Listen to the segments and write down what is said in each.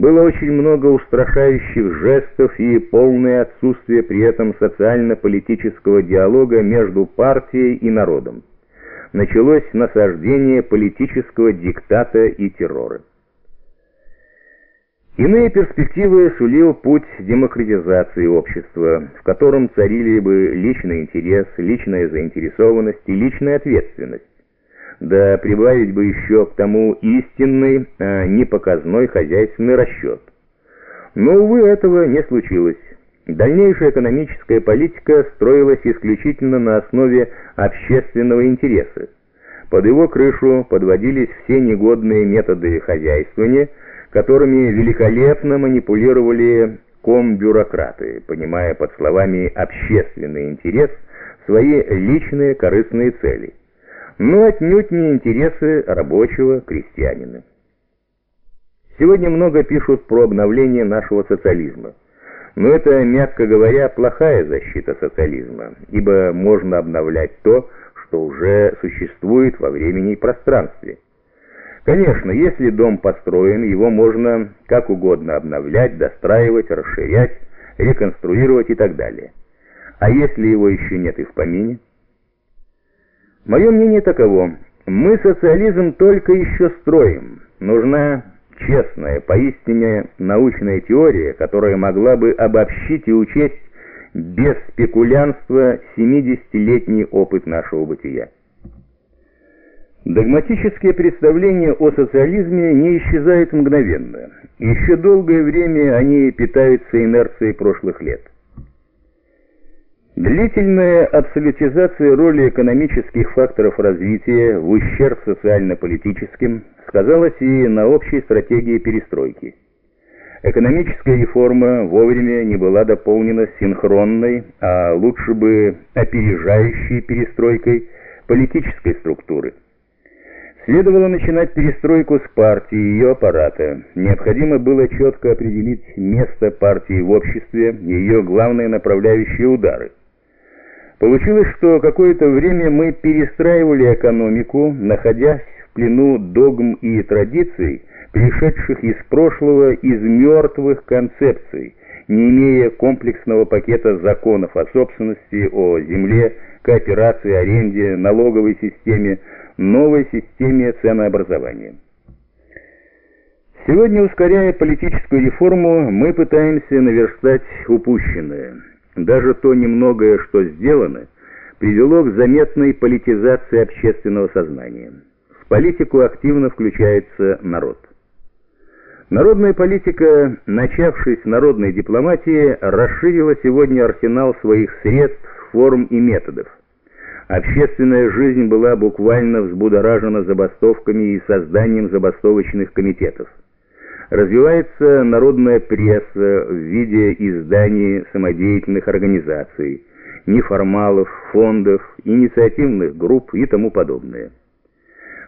Было очень много устрашающих жестов и полное отсутствие при этом социально-политического диалога между партией и народом. Началось насаждение политического диктата и террора. Иные перспективы сулил путь демократизации общества, в котором царили бы личный интерес, личная заинтересованность и личная ответственность. Да прибавить бы еще к тому истинный, а не показной хозяйственный расчет. Но, увы, этого не случилось. Дальнейшая экономическая политика строилась исключительно на основе общественного интереса. Под его крышу подводились все негодные методы хозяйствования, которыми великолепно манипулировали комбюрократы, понимая под словами «общественный интерес» свои личные корыстные цели, но отнюдь не интересы рабочего крестьянина. Сегодня много пишут про обновление нашего социализма. Но это, мягко говоря, плохая защита социализма, ибо можно обновлять то, что уже существует во времени и пространстве. Конечно, если дом построен, его можно как угодно обновлять, достраивать, расширять, реконструировать и так далее. А если его еще нет и в помине? Мое мнение таково. Мы социализм только еще строим. Нужна честная, поистине научная теория, которая могла бы обобщить и учесть без спекулянства 70-летний опыт нашего бытия. Догматические представления о социализме не исчезают мгновенно. Еще долгое время они питаются инерцией прошлых лет. Длительная абсолютизация роли экономических факторов развития в ущерб социально-политическим сказалась и на общей стратегии перестройки. Экономическая реформа вовремя не была дополнена синхронной, а лучше бы опережающей перестройкой политической структуры. Следовало начинать перестройку с партии и ее аппарата. Необходимо было четко определить место партии в обществе и ее главные направляющие удары. Получилось, что какое-то время мы перестраивали экономику, находясь в плену догм и традиций, пришедших из прошлого из мертвых концепций, не имея комплексного пакета законов о собственности, о земле, кооперации, аренде, налоговой системе, новой системе ценообразования. Сегодня, ускоряя политическую реформу, мы пытаемся наверстать упущенное – даже то немногое, что сделано, привело к заметной политизации общественного сознания. В политику активно включается народ. Народная политика, начавшись народной дипломатии, расширила сегодня арсенал своих средств, форм и методов. Общественная жизнь была буквально взбудоражена забастовками и созданием забастовочных комитетов. Развивается народная пресса в виде изданий самодеятельных организаций, неформалов, фондов, инициативных групп и тому подобное.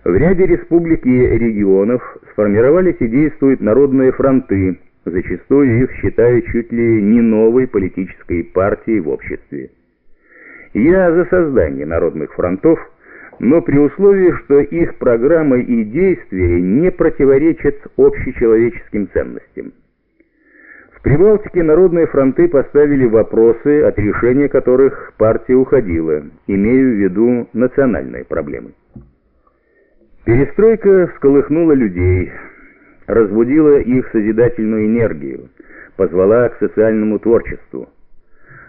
В ряде республик и регионов сформировались и действуют народные фронты, зачастую их считают чуть ли не новой политической партией в обществе. Я за создание народных фронтов – но при условии, что их программы и действия не противоречат общечеловеческим ценностям. В Прибалтике народные фронты поставили вопросы, от решения которых партия уходила, имея в виду национальные проблемы. Перестройка всколыхнула людей, разбудила их созидательную энергию, позвала к социальному творчеству.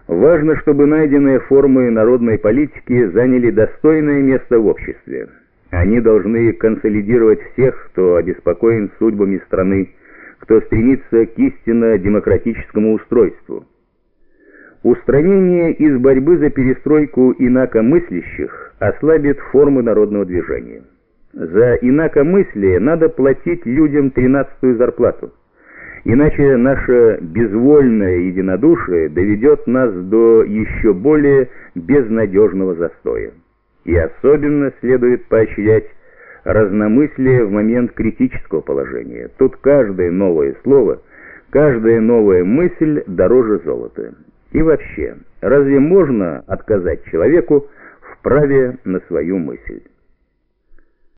Важно, чтобы найденные формы народной политики заняли достойное место в обществе. Они должны консолидировать всех, кто обеспокоен судьбами страны, кто стремится к истинно демократическому устройству. Устранение из борьбы за перестройку инакомыслящих ослабит формы народного движения. За инакомыслие надо платить людям тринадцатую зарплату. Иначе наше безвольное единодушие доведет нас до еще более безнадежного застоя. И особенно следует поощрять разномыслие в момент критического положения. Тут каждое новое слово, каждая новая мысль дороже золота. И вообще, разве можно отказать человеку в праве на свою мысль?